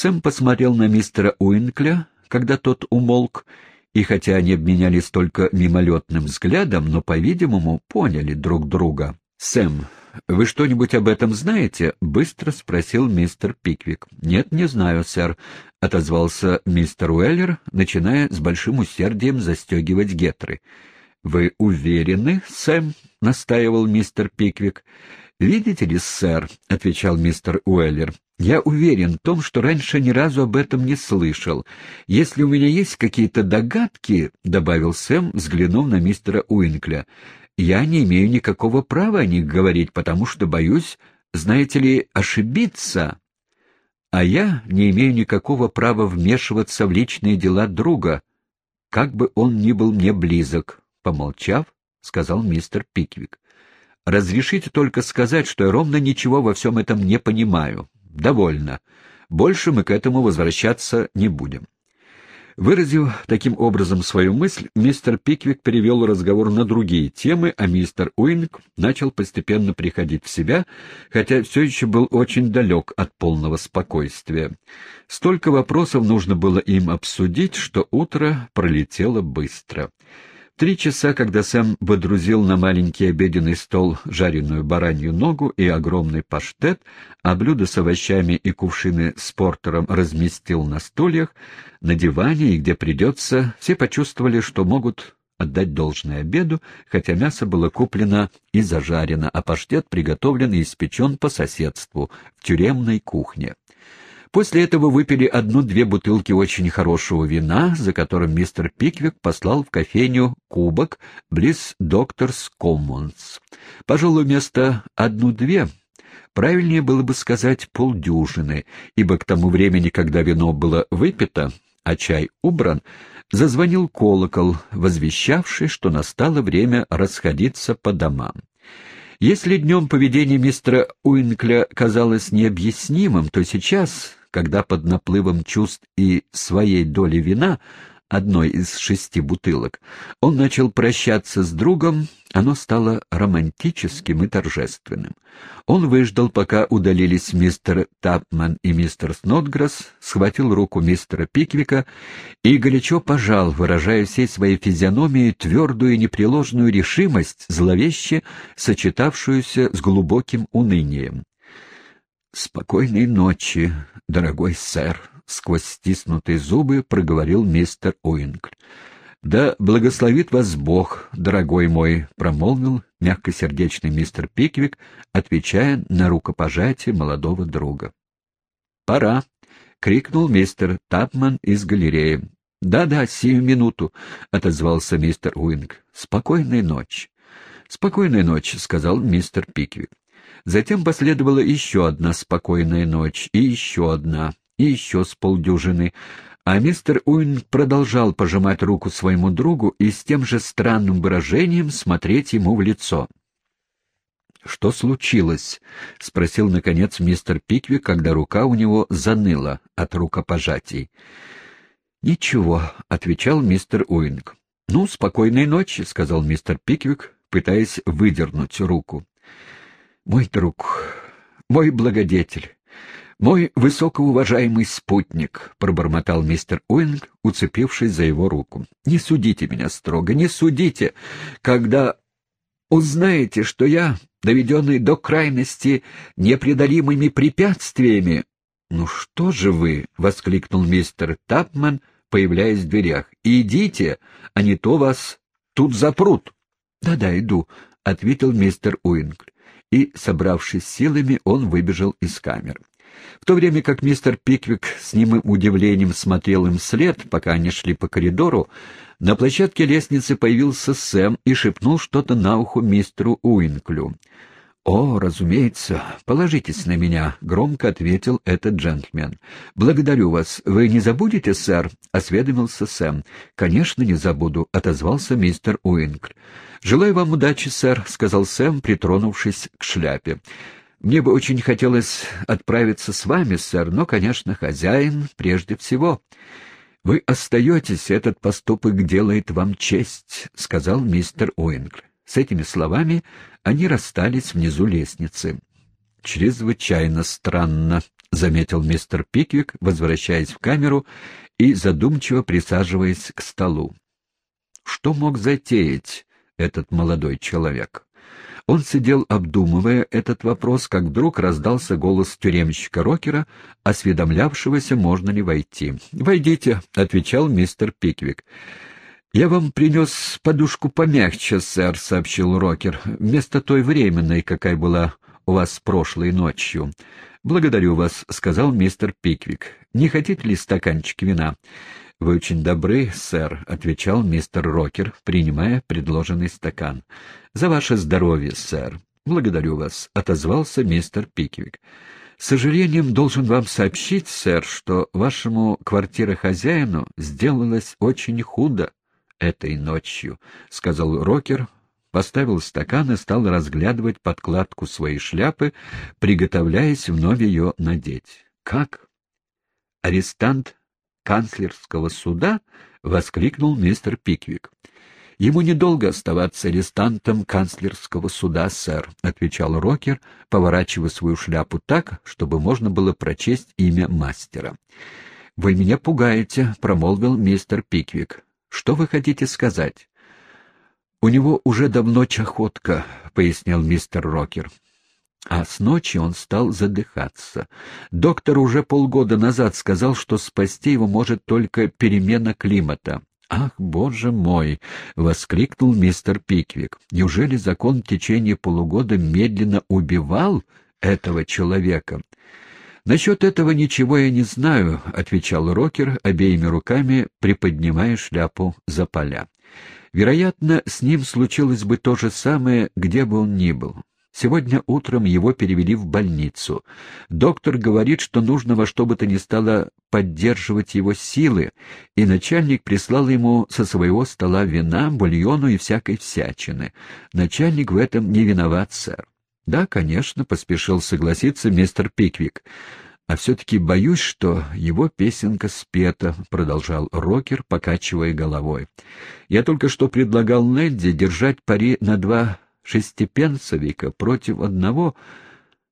Сэм посмотрел на мистера Уинкля, когда тот умолк, и хотя они обменялись только мимолетным взглядом, но, по-видимому, поняли друг друга. «Сэм, вы что-нибудь об этом знаете?» — быстро спросил мистер Пиквик. «Нет, не знаю, сэр», — отозвался мистер Уэллер, начиная с большим усердием застегивать гетры. «Вы уверены, Сэм?» — настаивал мистер Пиквик. «Видите ли, сэр», — отвечал мистер Уэллер, — «я уверен в том, что раньше ни разу об этом не слышал. Если у меня есть какие-то догадки», — добавил Сэм, взглянув на мистера Уинкля, — «я не имею никакого права о них говорить, потому что боюсь, знаете ли, ошибиться. А я не имею никакого права вмешиваться в личные дела друга, как бы он ни был мне близок», — помолчав, сказал мистер Пиквик. Разрешите только сказать, что я ровно ничего во всем этом не понимаю. Довольно. Больше мы к этому возвращаться не будем. Выразив таким образом свою мысль, мистер Пиквик перевел разговор на другие темы, а мистер Уинг начал постепенно приходить в себя, хотя все еще был очень далек от полного спокойствия. Столько вопросов нужно было им обсудить, что утро пролетело быстро. Три часа, когда Сэм водрузил на маленький обеденный стол жареную баранью ногу и огромный паштет, а блюда с овощами и кувшины с портером разместил на стульях, на диване и где придется, все почувствовали, что могут отдать должное обеду, хотя мясо было куплено и зажарено, а паштет приготовлен и испечен по соседству, в тюремной кухне. После этого выпили одну-две бутылки очень хорошего вина, за которым мистер Пиквик послал в кофейню кубок близ Докторс Коммонс. Пожалуй, вместо одну-две правильнее было бы сказать полдюжины, ибо к тому времени, когда вино было выпито, а чай убран, зазвонил колокол, возвещавший, что настало время расходиться по домам. Если днем поведение мистера Уинкля казалось необъяснимым, то сейчас, когда под наплывом чувств и своей доли вина, одной из шести бутылок, он начал прощаться с другом, оно стало романтическим и торжественным. Он выждал, пока удалились мистер Тапман и мистер Снотгресс, схватил руку мистера Пиквика и горячо пожал, выражая всей своей физиономией твердую и непреложную решимость, зловеще сочетавшуюся с глубоким унынием. «Спокойной ночи, дорогой сэр», — сквозь стиснутые зубы проговорил мистер Уинкль. «Да благословит вас Бог, дорогой мой», — промолвил мягкосердечный мистер Пиквик, отвечая на рукопожатие молодого друга. «Пора», — крикнул мистер Тапман из галереи. «Да-да, сию минуту», — отозвался мистер Уинкль. «Спокойной ночи». «Спокойной ночи», — сказал мистер Пиквик. Затем последовала еще одна спокойная ночь, и еще одна, и еще с полдюжины, а мистер Уин продолжал пожимать руку своему другу и с тем же странным выражением смотреть ему в лицо. «Что случилось?» — спросил, наконец, мистер Пиквик, когда рука у него заныла от рукопожатий. «Ничего», — отвечал мистер Уинг. «Ну, спокойной ночи», — сказал мистер Пиквик, пытаясь выдернуть руку. Мой друг, мой благодетель, мой высокоуважаемый спутник, — пробормотал мистер Уинг, уцепившись за его руку. — Не судите меня строго, не судите, когда узнаете, что я, доведенный до крайности непреодолимыми препятствиями... — Ну что же вы, — воскликнул мистер Тапман, появляясь в дверях, — идите, а не то вас тут запрут. Да — Да-да, иду, — ответил мистер Уинкль и, собравшись с силами, он выбежал из камеры. В то время как мистер Пиквик с немым удивлением смотрел им вслед, пока они шли по коридору, на площадке лестницы появился Сэм и шепнул что-то на ухо мистеру Уинклю. «О, разумеется, положитесь на меня», — громко ответил этот джентльмен. «Благодарю вас. Вы не забудете, сэр?» — осведомился Сэм. «Конечно, не забуду», — отозвался мистер Уинкль. «Желаю вам удачи, сэр», — сказал Сэм, притронувшись к шляпе. «Мне бы очень хотелось отправиться с вами, сэр, но, конечно, хозяин прежде всего». «Вы остаетесь, этот поступок делает вам честь», — сказал мистер Уинкль. С этими словами они расстались внизу лестницы. «Чрезвычайно странно», — заметил мистер Пиквик, возвращаясь в камеру и задумчиво присаживаясь к столу. Что мог затеять этот молодой человек? Он сидел, обдумывая этот вопрос, как вдруг раздался голос тюремщика Рокера, осведомлявшегося, можно ли войти. «Войдите», — отвечал мистер Пиквик. «Я вам принес подушку помягче, сэр», — сообщил Рокер, — «вместо той временной, какая была у вас прошлой ночью». «Благодарю вас», — сказал мистер Пиквик. «Не хотите ли стаканчик вина?» «Вы очень добры, сэр», — отвечал мистер Рокер, принимая предложенный стакан. «За ваше здоровье, сэр». «Благодарю вас», — отозвался мистер Пиквик. «С сожалением должен вам сообщить, сэр, что вашему квартирохозяину сделалось очень худо этой ночью», — сказал Рокер, поставил стакан и стал разглядывать подкладку своей шляпы, приготовляясь вновь ее надеть. «Как? Арестант канцлерского суда?» — воскликнул мистер Пиквик. «Ему недолго оставаться арестантом канцлерского суда, сэр», — отвечал Рокер, поворачивая свою шляпу так, чтобы можно было прочесть имя мастера. «Вы меня пугаете», — промолвил мистер Пиквик. «Что вы хотите сказать?» «У него уже давно чахотка», — пояснил мистер Рокер. А с ночи он стал задыхаться. Доктор уже полгода назад сказал, что спасти его может только перемена климата. «Ах, боже мой!» — воскликнул мистер Пиквик. «Неужели закон в течение полугода медленно убивал этого человека?» «Насчет этого ничего я не знаю», — отвечал Рокер, обеими руками приподнимая шляпу за поля. «Вероятно, с ним случилось бы то же самое, где бы он ни был. Сегодня утром его перевели в больницу. Доктор говорит, что нужно во что бы то ни стало поддерживать его силы, и начальник прислал ему со своего стола вина, бульону и всякой всячины. Начальник в этом не виноват, сэр. «Да, конечно», — поспешил согласиться мистер Пиквик. «А все-таки боюсь, что его песенка спета», — продолжал Рокер, покачивая головой. «Я только что предлагал Недди держать пари на два шестипенцевика против одного,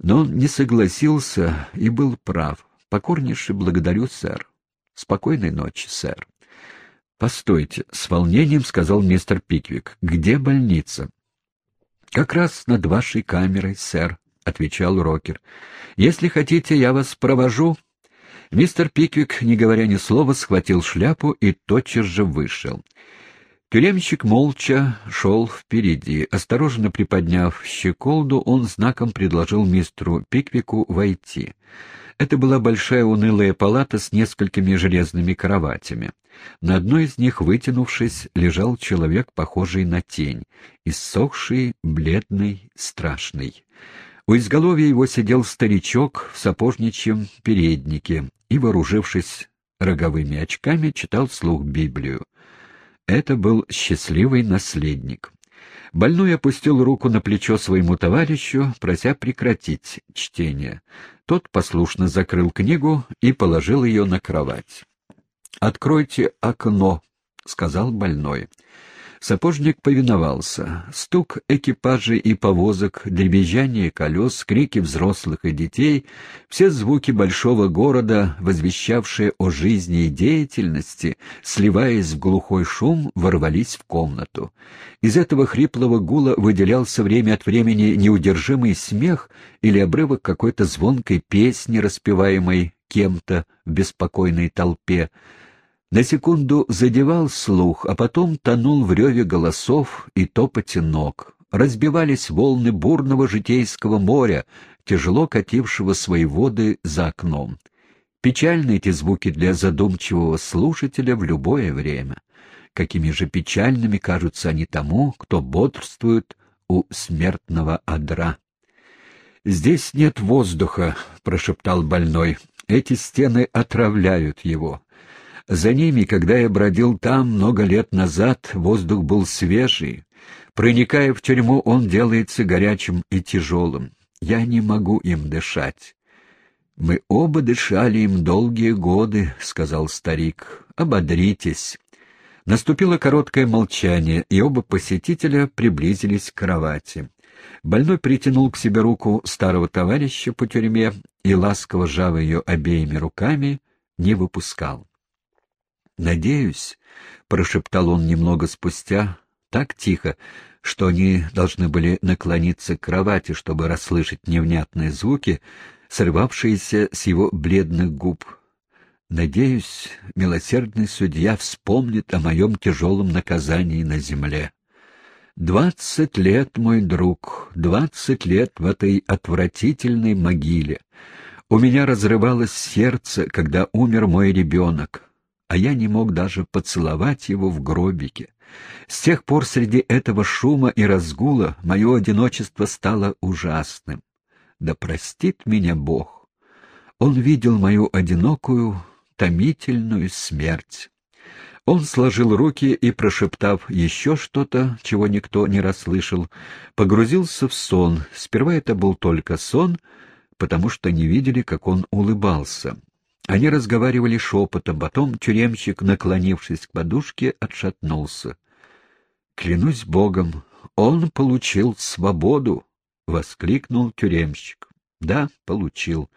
но он не согласился и был прав. Покорнейше благодарю, сэр. Спокойной ночи, сэр. — Постойте, — с волнением сказал мистер Пиквик. — Где больница? — Как раз над вашей камерой, сэр, — отвечал Рокер. — Если хотите, я вас провожу. Мистер Пиквик, не говоря ни слова, схватил шляпу и тотчас же вышел. Тюремщик молча шел впереди. Осторожно приподняв щеколду, он знаком предложил мистеру Пиквику войти. Это была большая унылая палата с несколькими железными кроватями. На одной из них, вытянувшись, лежал человек, похожий на тень, иссохший, бледный, страшный. У изголовья его сидел старичок в сапожничьем переднике и, вооружившись роговыми очками, читал вслух Библию. Это был счастливый наследник. Больной опустил руку на плечо своему товарищу, прося прекратить чтение. Тот послушно закрыл книгу и положил ее на кровать. «Откройте окно», — сказал больной. Сапожник повиновался. Стук экипажей и повозок, дребезжание колес, крики взрослых и детей — все звуки большого города, возвещавшие о жизни и деятельности, сливаясь в глухой шум, ворвались в комнату. Из этого хриплого гула выделялся время от времени неудержимый смех или обрывок какой-то звонкой песни, распеваемой кем-то в беспокойной толпе, на секунду задевал слух, а потом тонул в реве голосов и топоте ног. Разбивались волны бурного житейского моря, тяжело катившего свои воды за окном. Печальны эти звуки для задумчивого слушателя в любое время. Какими же печальными кажутся они тому, кто бодрствует у смертного одра. «Здесь нет воздуха», — прошептал больной. «Эти стены отравляют его». За ними, когда я бродил там много лет назад, воздух был свежий. Проникая в тюрьму, он делается горячим и тяжелым. Я не могу им дышать. «Мы оба дышали им долгие годы», — сказал старик. «Ободритесь». Наступило короткое молчание, и оба посетителя приблизились к кровати. Больной притянул к себе руку старого товарища по тюрьме и, ласково жав ее обеими руками, не выпускал. «Надеюсь», — прошептал он немного спустя, так тихо, что они должны были наклониться к кровати, чтобы расслышать невнятные звуки, срывавшиеся с его бледных губ. «Надеюсь, милосердный судья вспомнит о моем тяжелом наказании на земле». Двадцать лет, мой друг, двадцать лет в этой отвратительной могиле. У меня разрывалось сердце, когда умер мой ребенок, а я не мог даже поцеловать его в гробике. С тех пор среди этого шума и разгула мое одиночество стало ужасным. Да простит меня Бог. Он видел мою одинокую, томительную смерть. Он сложил руки и, прошептав еще что-то, чего никто не расслышал, погрузился в сон. Сперва это был только сон, потому что не видели, как он улыбался. Они разговаривали шепотом, потом тюремщик, наклонившись к подушке, отшатнулся. «Клянусь Богом, он получил свободу!» — воскликнул тюремщик. «Да, получил.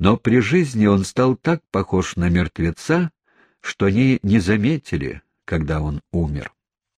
Но при жизни он стал так похож на мертвеца, что они не заметили, когда он умер.